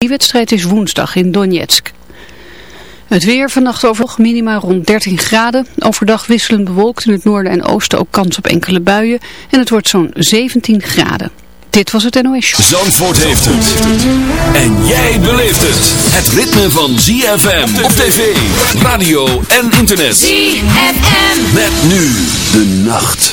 Die wedstrijd is woensdag in Donetsk. Het weer vannacht overdag minima rond 13 graden. Overdag wisselend bewolkt in het noorden en oosten ook kans op enkele buien. En het wordt zo'n 17 graden. Dit was het NOS Show. Zandvoort heeft het. En jij beleeft het. Het ritme van ZFM op tv, radio en internet. ZFM. Met nu de nacht.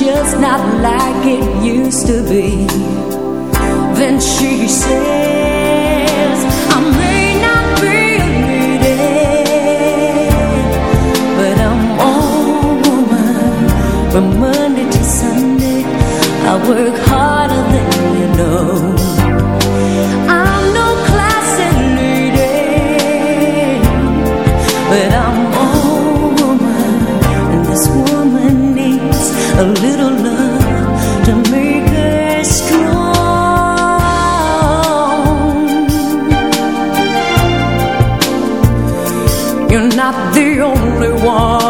just not like it used to be. Then she says, I may not be lady, but I'm all woman from Monday to Sunday. I work harder than you know. I'm no classy lady, but I'm a little love to make strong. You're not the only one.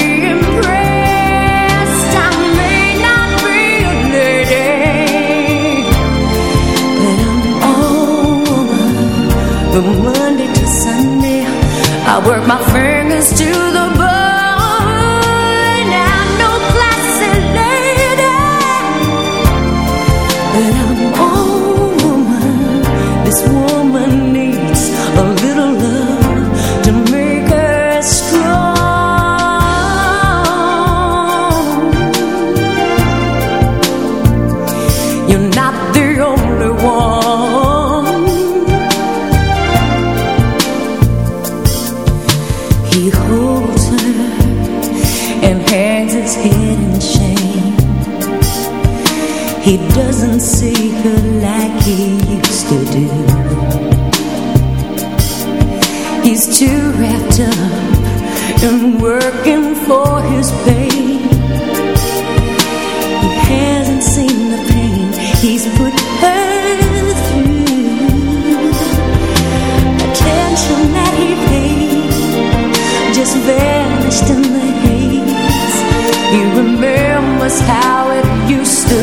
work my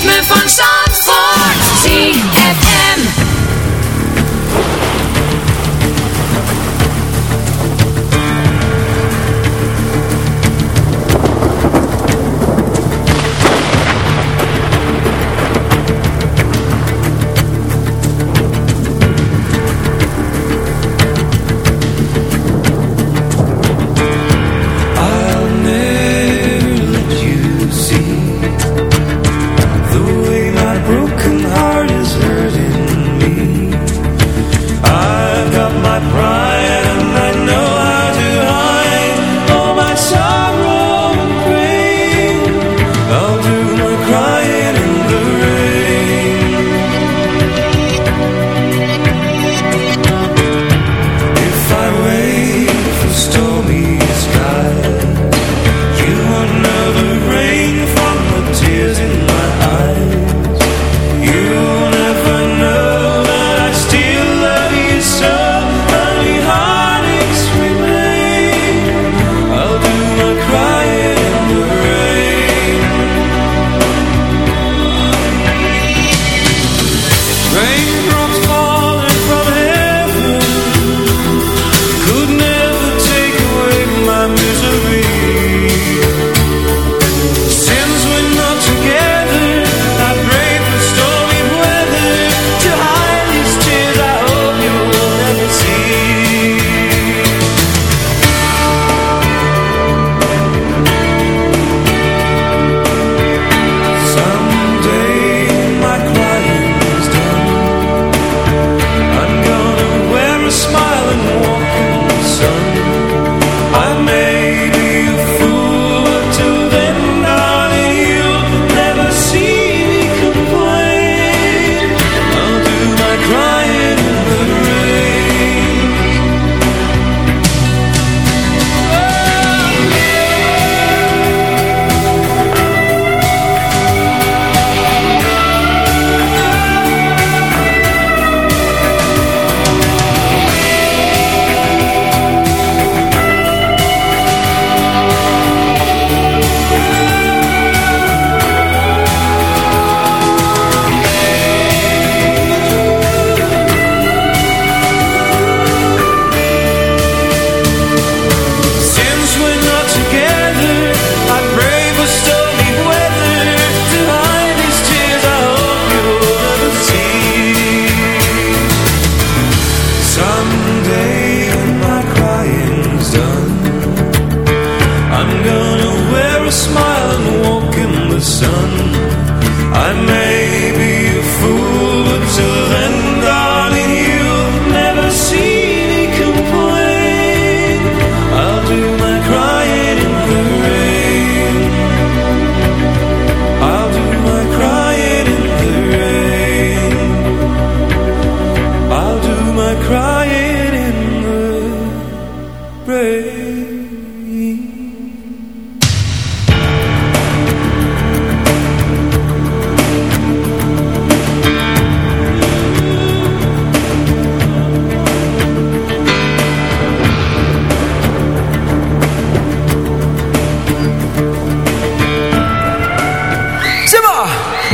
Rhythmen von Sound.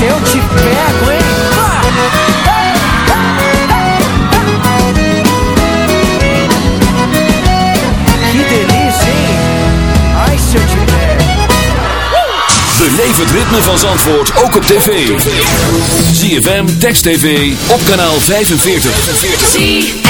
se eu te pego, hein? Het ritme van Zandvoort ook op tv. ZFM, Text TV, op kanaal 45.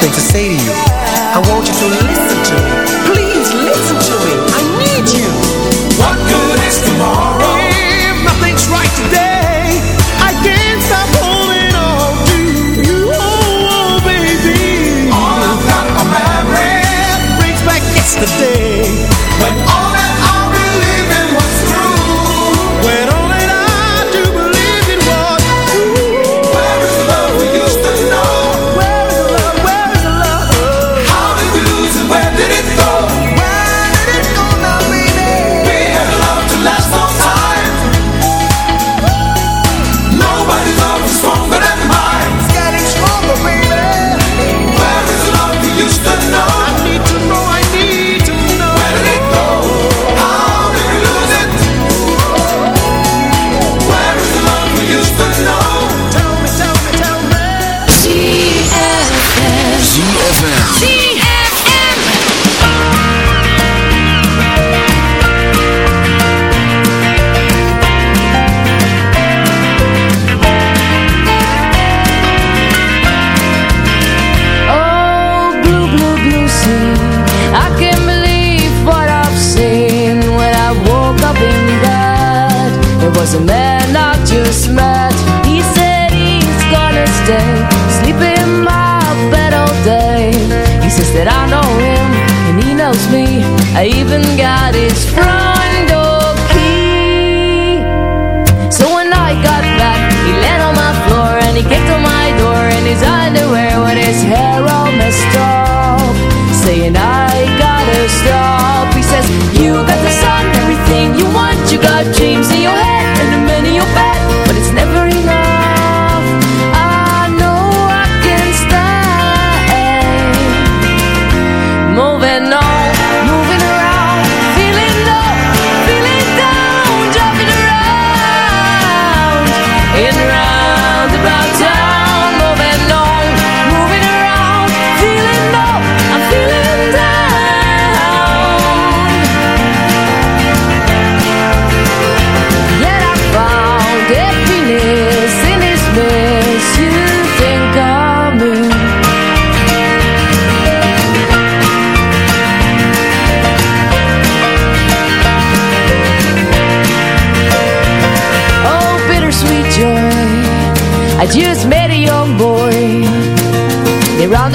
something to say to you. Knows me. I even got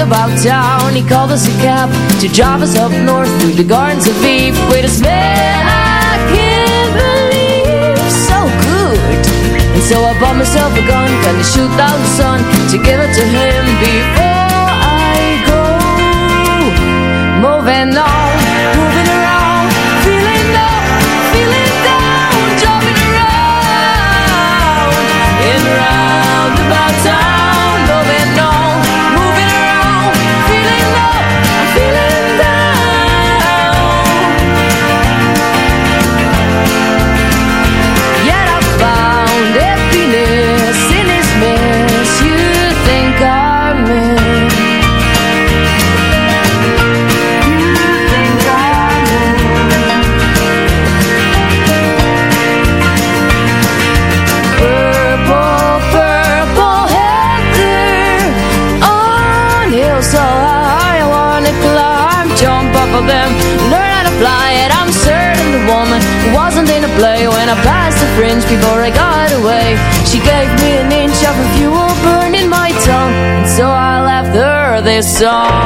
Roundabout town, he called us a cab to drive us up north through the gardens of Eve with a smell I can't believe. So good. And so I bought myself a gun, gonna shoot out the sun to give it to him before I go. Moving on, this song.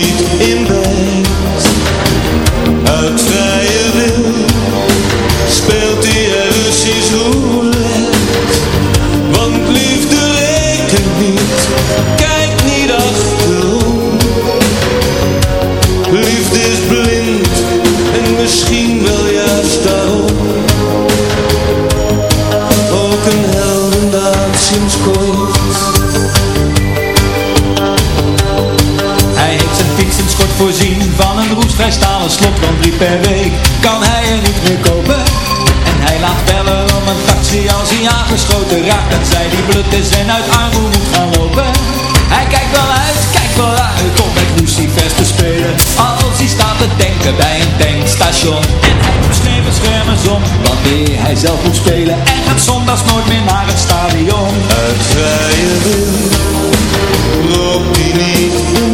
Uit van een roestvrij stalen slot Want drie per week kan hij er niet meer kopen. En hij laat bellen om een taxi als hij aangeschoten raakt. Dat zij die blut is en uit armoede moet gaan lopen. Hij kijkt wel uit, kijkt wel uit om met Lucifers te spelen. Als hij staat te denken bij een tankstation. En hij doet schreven schermen om wanneer hij zelf moet spelen. En gaat zondags nooit meer naar het stadion. Uit vrije wil niet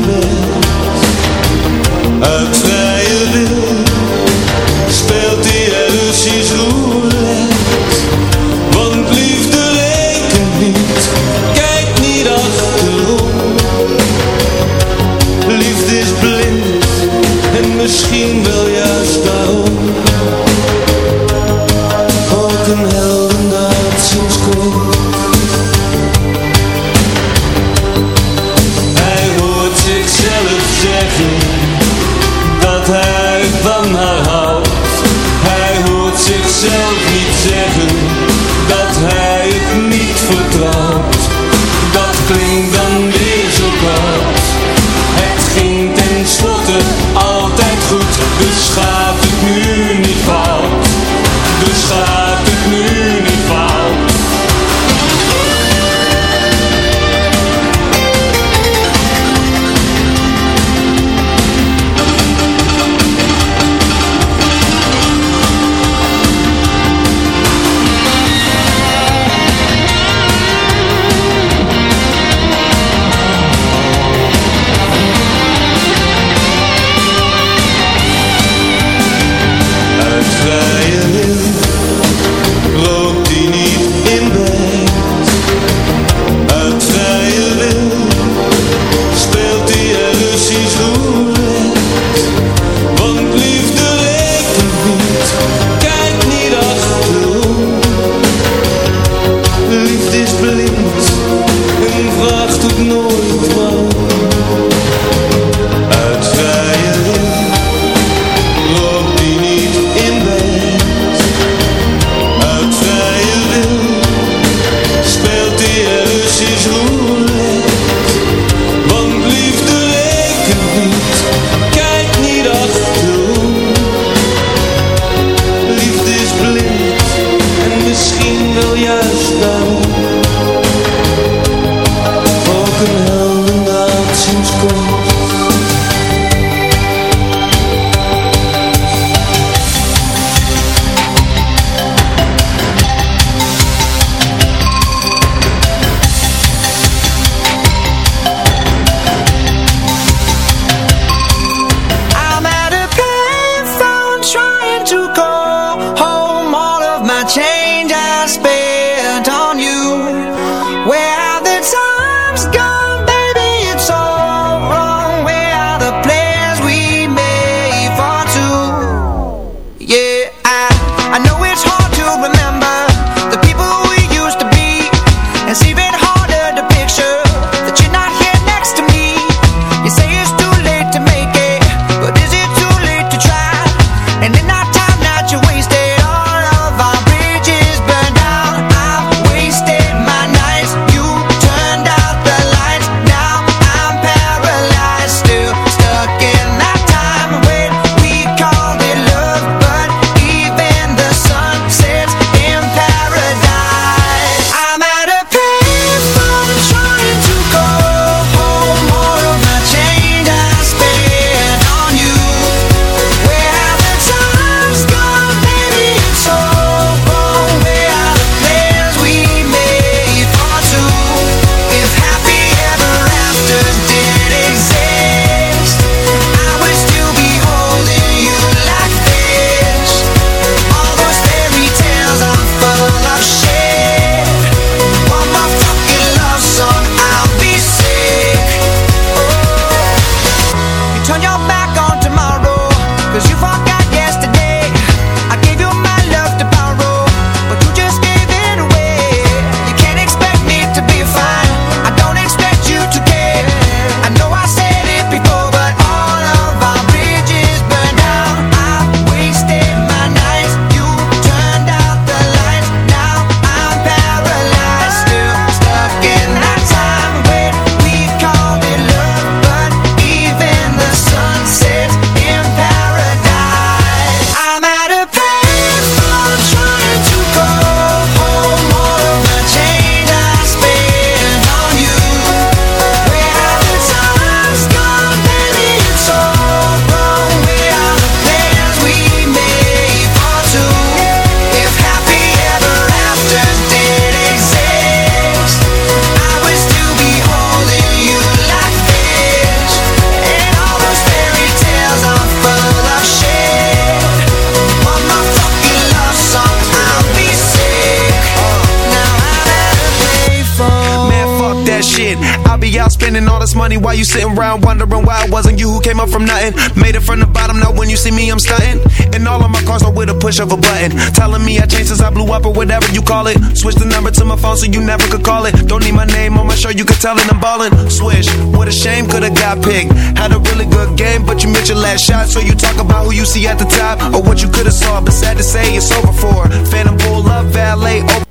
from nothing. Made it from the bottom, now when you see me, I'm stunting. And all of my cars are with a push of a button. Telling me I changed since I blew up or whatever you call it. Switch the number to my phone so you never could call it. Don't need my name on my shirt, you could tell it I'm ballin'. Swish, what a shame, could've got picked. Had a really good game, but you missed your last shot. So you talk about who you see at the top or what you could've saw. But sad to say, it's over for. Phantom Bull, Love Valet, oh.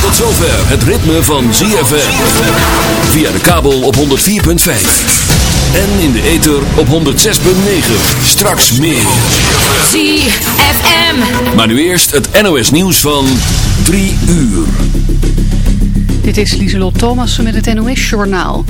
Tot zover het ritme van ZFM. Via de kabel op 104.5. En in de ether op 106.9. Straks meer. ZFM. Maar nu eerst het NOS nieuws van 3 uur. Dit is Lieselot Thomassen met het NOS-journaal.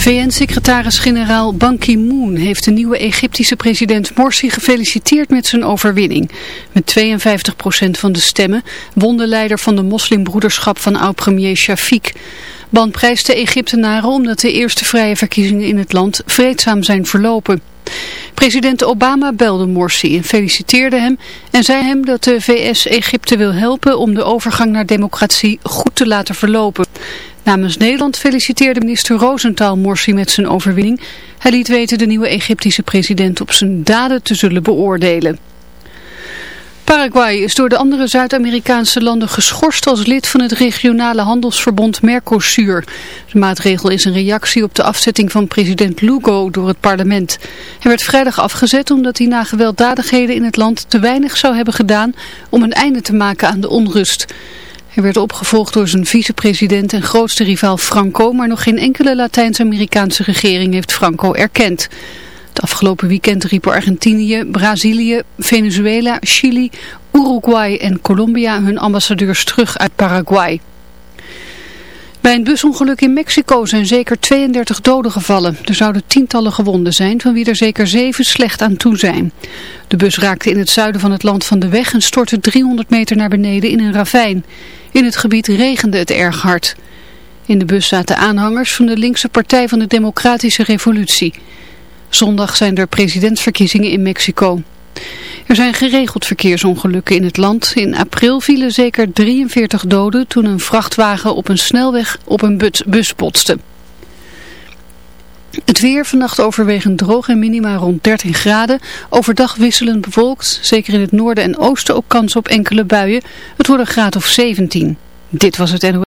VN-secretaris-generaal Ban Ki-moon heeft de nieuwe Egyptische president Morsi gefeliciteerd met zijn overwinning. Met 52% van de stemmen won de leider van de moslimbroederschap van oud-premier Shafiq. Ban prijst de Egyptenaren omdat de eerste vrije verkiezingen in het land vreedzaam zijn verlopen. President Obama belde Morsi en feliciteerde hem en zei hem dat de VS Egypte wil helpen om de overgang naar democratie goed te laten verlopen. Namens Nederland feliciteerde minister Rosenthal Morsi met zijn overwinning. Hij liet weten de nieuwe Egyptische president op zijn daden te zullen beoordelen. Paraguay is door de andere Zuid-Amerikaanse landen geschorst als lid van het regionale handelsverbond Mercosur. De maatregel is een reactie op de afzetting van president Lugo door het parlement. Hij werd vrijdag afgezet omdat hij na gewelddadigheden in het land te weinig zou hebben gedaan om een einde te maken aan de onrust. Hij werd opgevolgd door zijn vicepresident en grootste rivaal Franco, maar nog geen enkele Latijns-Amerikaanse regering heeft Franco erkend. Het afgelopen weekend riepen Argentinië, Brazilië, Venezuela, Chili, Uruguay en Colombia hun ambassadeurs terug uit Paraguay. Bij een busongeluk in Mexico zijn zeker 32 doden gevallen. Er zouden tientallen gewonden zijn, van wie er zeker zeven slecht aan toe zijn. De bus raakte in het zuiden van het land van de weg en stortte 300 meter naar beneden in een ravijn. In het gebied regende het erg hard. In de bus zaten aanhangers van de linkse partij van de Democratische Revolutie. Zondag zijn er presidentsverkiezingen in Mexico. Er zijn geregeld verkeersongelukken in het land. In april vielen zeker 43 doden toen een vrachtwagen op een snelweg op een bus, botste. Het weer vannacht overwegend droog en minima rond 13 graden. Overdag wisselend bewolkt. Zeker in het noorden en oosten ook kans op enkele buien. Het wordt een graad of 17. Dit was het NOS.